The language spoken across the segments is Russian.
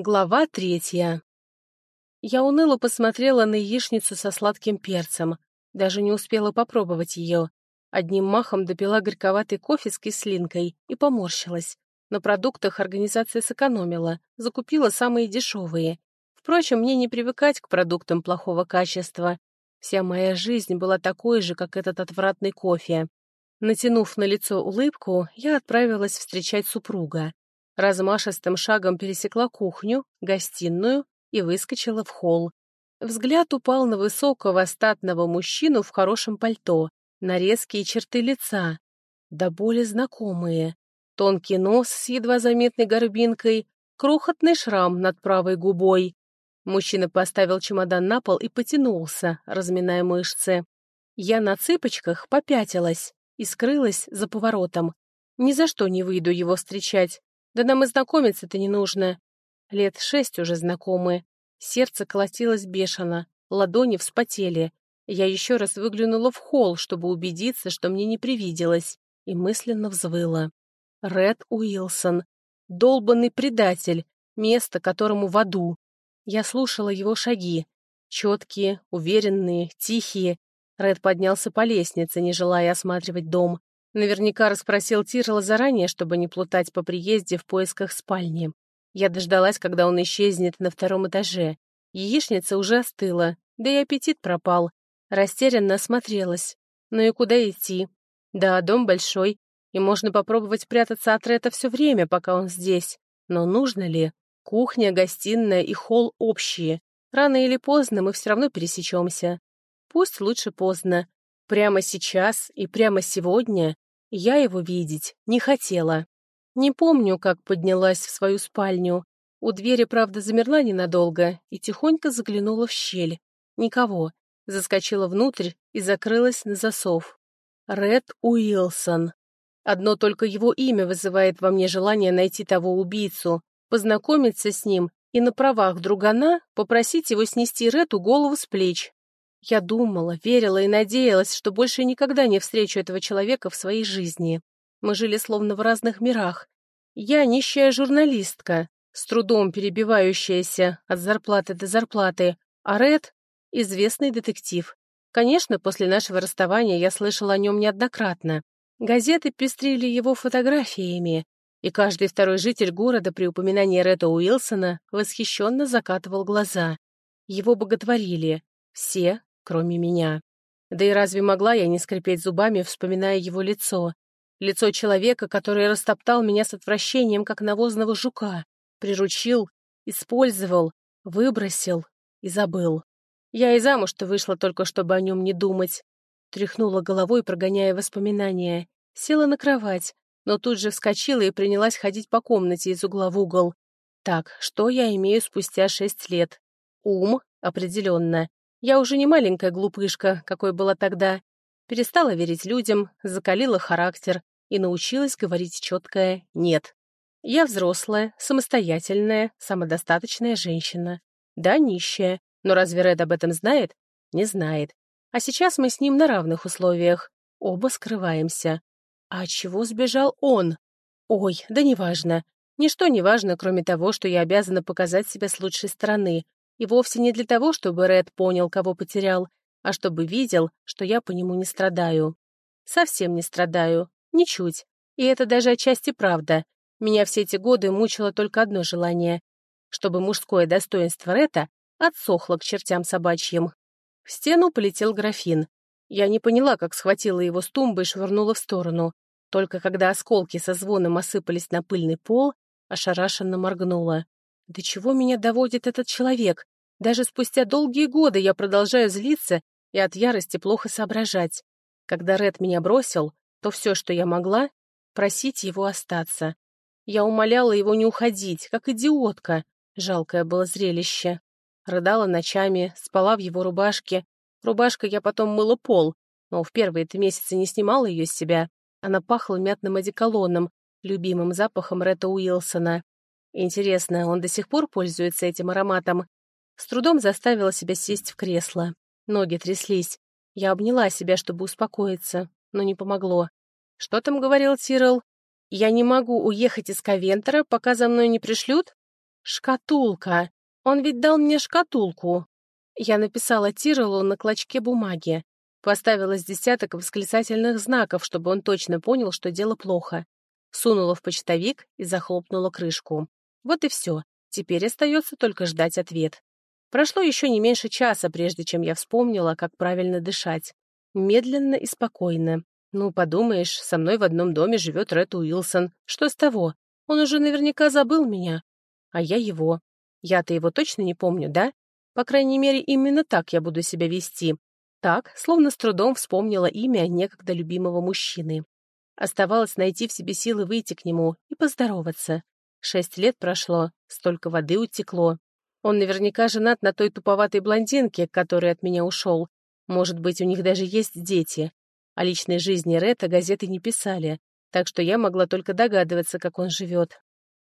Глава третья. Я уныло посмотрела на яичницу со сладким перцем. Даже не успела попробовать ее. Одним махом допила горьковатый кофе с кислинкой и поморщилась. На продуктах организация сэкономила, закупила самые дешевые. Впрочем, мне не привыкать к продуктам плохого качества. Вся моя жизнь была такой же, как этот отвратный кофе. Натянув на лицо улыбку, я отправилась встречать супруга размашистым шагом пересекла кухню, гостиную и выскочила в холл. Взгляд упал на высокого статного мужчину в хорошем пальто, на резкие черты лица, да более знакомые. Тонкий нос с едва заметной горбинкой, крохотный шрам над правой губой. Мужчина поставил чемодан на пол и потянулся, разминая мышцы. Я на цыпочках попятилась и скрылась за поворотом. Ни за что не выйду его встречать. Да нам и знакомиться-то не нужно. Лет шесть уже знакомы. Сердце колотилось бешено, ладони вспотели. Я еще раз выглянула в холл, чтобы убедиться, что мне не привиделось, и мысленно взвыла. Ред Уилсон. Долбанный предатель, место которому в аду. Я слушала его шаги. Четкие, уверенные, тихие. Ред поднялся по лестнице, не желая осматривать дом. Наверняка расспросил Тирла заранее, чтобы не плутать по приезде в поисках спальни. Я дождалась, когда он исчезнет на втором этаже. Яичница уже остыла, да и аппетит пропал. Растерянно осмотрелась. Ну и куда идти? Да, дом большой, и можно попробовать прятаться от Рета все время, пока он здесь. Но нужно ли? Кухня, гостиная и холл общие. Рано или поздно мы все равно пересечемся. Пусть лучше поздно. Прямо сейчас и прямо сегодня я его видеть не хотела. Не помню, как поднялась в свою спальню. У двери, правда, замерла ненадолго и тихонько заглянула в щель. Никого. Заскочила внутрь и закрылась на засов. Ред Уилсон. Одно только его имя вызывает во мне желание найти того убийцу, познакомиться с ним и на правах другана попросить его снести Рету голову с плеч. Я думала, верила и надеялась, что больше никогда не встречу этого человека в своей жизни. Мы жили словно в разных мирах. Я нищая журналистка, с трудом перебивающаяся от зарплаты до зарплаты, а Ред — известный детектив. Конечно, после нашего расставания я слышала о нем неоднократно. Газеты пестрили его фотографиями, и каждый второй житель города при упоминании Ретта Уилсона восхищенно закатывал глаза. Его боготворили. Все, кроме меня. Да и разве могла я не скрипеть зубами, вспоминая его лицо? Лицо человека, который растоптал меня с отвращением, как навозного жука, приручил, использовал, выбросил и забыл. Я и замуж-то вышла только, чтобы о нем не думать. Тряхнула головой, прогоняя воспоминания. Села на кровать, но тут же вскочила и принялась ходить по комнате из угла в угол. Так, что я имею спустя шесть лет? Ум, определенно. Я уже не маленькая глупышка, какой была тогда. Перестала верить людям, закалила характер и научилась говорить четкое «нет». Я взрослая, самостоятельная, самодостаточная женщина. Да, нищая, но разве Ред об этом знает? Не знает. А сейчас мы с ним на равных условиях. Оба скрываемся. А чего сбежал он? Ой, да неважно. Ничто не важно, кроме того, что я обязана показать себя с лучшей стороны, и вовсе не для того, чтобы Ред понял, кого потерял, а чтобы видел, что я по нему не страдаю. Совсем не страдаю. Ничуть. И это даже отчасти правда. Меня все эти годы мучило только одно желание — чтобы мужское достоинство Рета отсохло к чертям собачьим. В стену полетел графин. Я не поняла, как схватила его с тумбы и швырнула в сторону. Только когда осколки со звоном осыпались на пыльный пол, ошарашенно моргнула. До чего меня доводит этот человек? Даже спустя долгие годы я продолжаю злиться и от ярости плохо соображать. Когда Ред меня бросил, то все, что я могла, просить его остаться. Я умоляла его не уходить, как идиотка. Жалкое было зрелище. Рыдала ночами, спала в его рубашке. Рубашкой я потом мыла пол, но в первые-то месяцы не снимала ее с себя. Она пахла мятным одеколоном, любимым запахом Ретта Уилсона. Интересно, он до сих пор пользуется этим ароматом? С трудом заставила себя сесть в кресло. Ноги тряслись. Я обняла себя, чтобы успокоиться, но не помогло. «Что там говорил Тирл? Я не могу уехать из Ковентера, пока за мной не пришлют?» Шкатулка! Он ведь дал мне шкатулку. Я написала Тиролу на клочке бумаги. Поставила с десяток восклицательных знаков, чтобы он точно понял, что дело плохо. Сунула в почтовик и захлопнула крышку. Вот и все. Теперь остается только ждать ответ. Прошло еще не меньше часа, прежде чем я вспомнила, как правильно дышать. Медленно и спокойно. Ну, подумаешь, со мной в одном доме живет Ред Уилсон. Что с того? Он уже наверняка забыл меня. А я его. Я-то его точно не помню, да? По крайней мере, именно так я буду себя вести. Так, словно с трудом вспомнила имя некогда любимого мужчины. Оставалось найти в себе силы выйти к нему и поздороваться. Шесть лет прошло, столько воды утекло. Он наверняка женат на той туповатой блондинке, который от меня ушел. Может быть, у них даже есть дети. О личной жизни Ретта газеты не писали, так что я могла только догадываться, как он живет.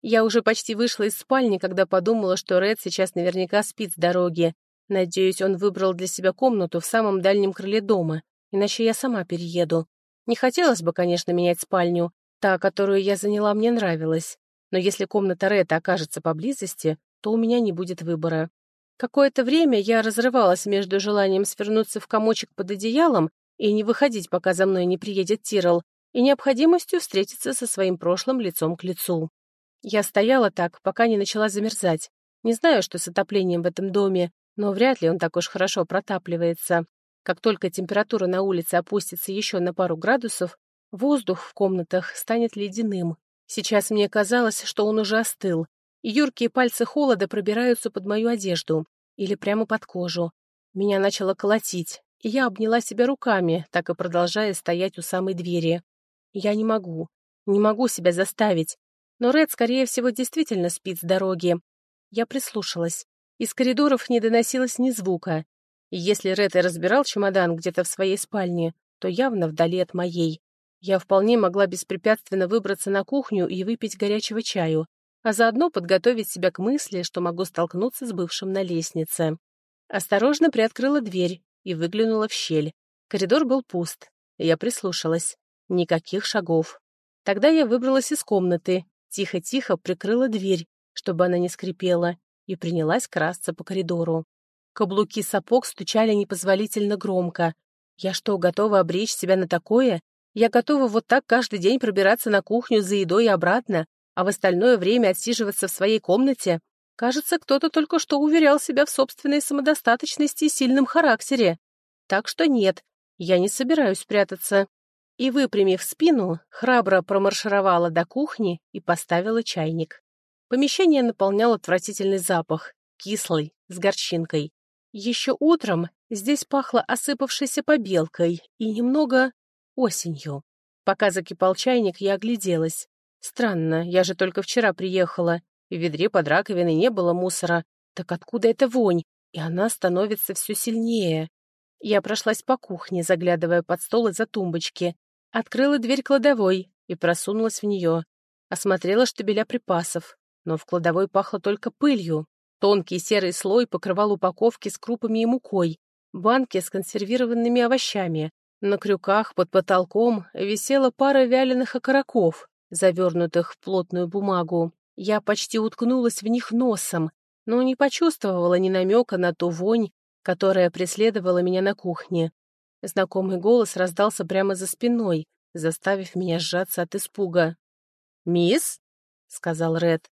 Я уже почти вышла из спальни, когда подумала, что Ред сейчас наверняка спит с дороги. Надеюсь, он выбрал для себя комнату в самом дальнем крыле дома, иначе я сама перееду. Не хотелось бы, конечно, менять спальню. Та, которую я заняла, мне нравилась. Но если комната Ретта окажется поблизости, то у меня не будет выбора. Какое-то время я разрывалась между желанием свернуться в комочек под одеялом и не выходить, пока за мной не приедет Тирол, и необходимостью встретиться со своим прошлым лицом к лицу. Я стояла так, пока не начала замерзать. Не знаю, что с отоплением в этом доме, но вряд ли он так уж хорошо протапливается. Как только температура на улице опустится еще на пару градусов, воздух в комнатах станет ледяным. Сейчас мне казалось, что он уже остыл, и юркие пальцы холода пробираются под мою одежду или прямо под кожу. Меня начало колотить, и я обняла себя руками, так и продолжая стоять у самой двери. Я не могу, не могу себя заставить, но Ред, скорее всего, действительно спит с дороги. Я прислушалась. Из коридоров не доносилось ни звука. И если Ред и разбирал чемодан где-то в своей спальне, то явно вдали от моей. Я вполне могла беспрепятственно выбраться на кухню и выпить горячего чаю, а заодно подготовить себя к мысли, что могу столкнуться с бывшим на лестнице. Осторожно приоткрыла дверь и выглянула в щель. Коридор был пуст. Я прислушалась. Никаких шагов. Тогда я выбралась из комнаты Тихо-тихо прикрыла дверь, чтобы она не скрипела, и принялась красться по коридору. Каблуки сапог стучали непозволительно громко. Я что, готова обречь себя на такое? Я готова вот так каждый день пробираться на кухню за едой и обратно, а в остальное время отсиживаться в своей комнате? Кажется, кто-то только что уверял себя в собственной самодостаточности и сильном характере. Так что нет, я не собираюсь прятаться и, выпрямив спину, храбро промаршировала до кухни и поставила чайник. Помещение наполнял отвратительный запах, кислый, с горчинкой. Еще утром здесь пахло осыпавшейся побелкой и немного осенью. Пока закипал чайник, я огляделась. Странно, я же только вчера приехала, в ведре под раковиной не было мусора. Так откуда эта вонь? И она становится все сильнее. Я прошлась по кухне, заглядывая под стол и за тумбочки, Открыла дверь кладовой и просунулась в нее. Осмотрела штабеля припасов, но в кладовой пахло только пылью. Тонкий серый слой покрывал упаковки с крупами и мукой, банки с консервированными овощами. На крюках под потолком висела пара вяленых окороков, завернутых в плотную бумагу. Я почти уткнулась в них носом, но не почувствовала ни намека на ту вонь, которая преследовала меня на кухне. Знакомый голос раздался прямо за спиной, заставив меня сжаться от испуга. «Мисс?» — сказал Ред.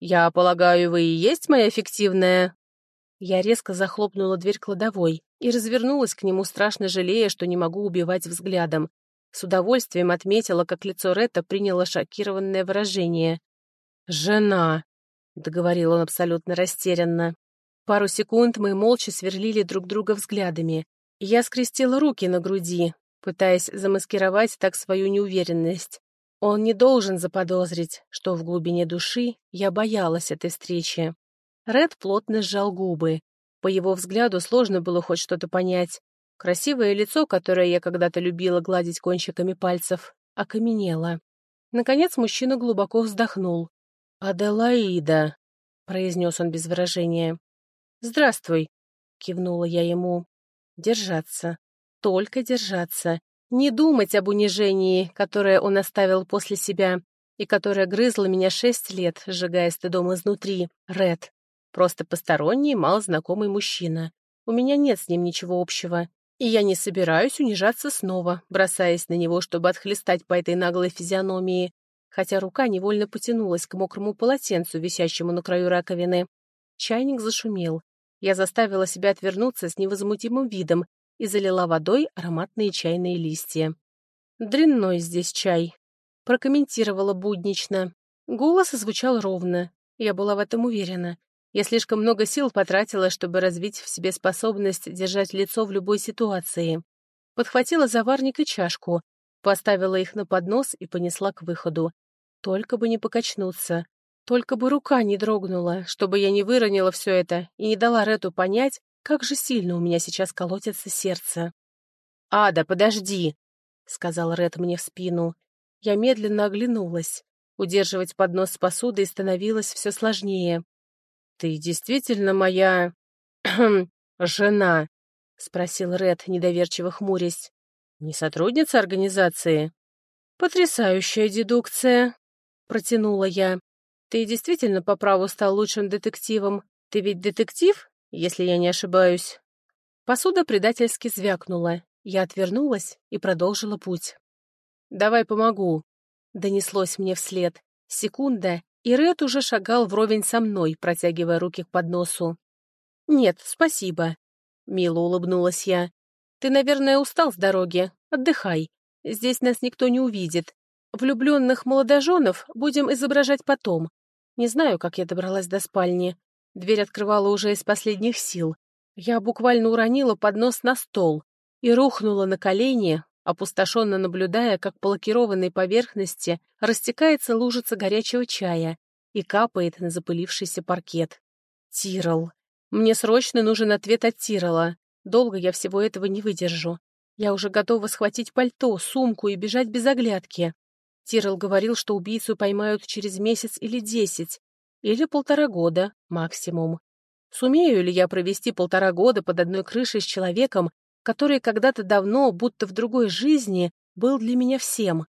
«Я полагаю, вы и есть моя фиктивная?» Я резко захлопнула дверь кладовой и развернулась к нему, страшно жалея, что не могу убивать взглядом. С удовольствием отметила, как лицо Ретта приняло шокированное выражение. «Жена!» — договорил он абсолютно растерянно. Пару секунд мы молча сверлили друг друга взглядами. Я скрестила руки на груди, пытаясь замаскировать так свою неуверенность. Он не должен заподозрить, что в глубине души я боялась этой встречи. Ред плотно сжал губы. По его взгляду сложно было хоть что-то понять. Красивое лицо, которое я когда-то любила гладить кончиками пальцев, окаменело. Наконец мужчина глубоко вздохнул. «Аделаида», — произнес он без выражения. «Здравствуй», — кивнула я ему. Держаться. Только держаться. Не думать об унижении, которое он оставил после себя. и которая грызла меня шесть лет, сжигая стыдом изнутри. Ред. Просто посторонний, малознакомый мужчина. У меня нет с ним ничего общего. И я не собираюсь унижаться снова, бросаясь на него, чтобы отхлестать по этой наглой физиономии, хотя рука невольно потянулась к мокрому полотенцу, висящему на краю раковины. Чайник зашумел. Я заставила себя отвернуться с невозмутимым видом и залила водой ароматные чайные листья. «Дрянной здесь чай», — прокомментировала буднично. Голос звучал ровно. Я была в этом уверена. Я слишком много сил потратила, чтобы развить в себе способность держать лицо в любой ситуации. Подхватила заварник и чашку, поставила их на поднос и понесла к выходу. Только бы не покачнуться. Только бы рука не дрогнула, чтобы я не выронила все это и не дала Рету понять, как же сильно у меня сейчас колотится сердце. «Ада, подожди!» — сказал Ред мне в спину. Я медленно оглянулась. Удерживать поднос с посудой становилось все сложнее. «Ты действительно моя... жена?» — спросил Ред, недоверчиво хмурясь. «Не сотрудница организации?» «Потрясающая дедукция!» — протянула я. «Ты действительно по праву стал лучшим детективом? Ты ведь детектив, если я не ошибаюсь?» Посуда предательски звякнула. Я отвернулась и продолжила путь. «Давай помогу», — донеслось мне вслед. Секунда, и Ред уже шагал вровень со мной, протягивая руки к подносу. «Нет, спасибо», — мило улыбнулась я. «Ты, наверное, устал с дороги. Отдыхай. Здесь нас никто не увидит. Влюбленных молодоженов будем изображать потом. Не знаю, как я добралась до спальни. Дверь открывала уже из последних сил. Я буквально уронила поднос на стол и рухнула на колени, опустошенно наблюдая, как по лакированной поверхности растекается лужица горячего чая и капает на запылившийся паркет. Тирол. Мне срочно нужен ответ от Тирола. Долго я всего этого не выдержу. Я уже готова схватить пальто, сумку и бежать без оглядки. Тирол говорил, что убийцу поймают через месяц или десять, или полтора года максимум. Сумею ли я провести полтора года под одной крышей с человеком, который когда-то давно, будто в другой жизни, был для меня всем.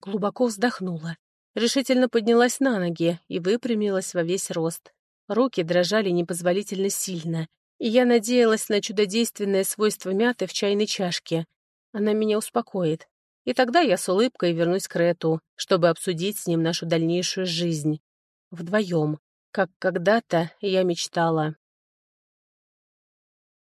Глубоко вздохнула. Решительно поднялась на ноги и выпрямилась во весь рост. Руки дрожали непозволительно сильно, и я надеялась на чудодейственное свойство мяты в чайной чашке. Она меня успокоит. И тогда я с улыбкой вернусь к Рету, чтобы обсудить с ним нашу дальнейшую жизнь. Вдвоем, как когда-то я мечтала.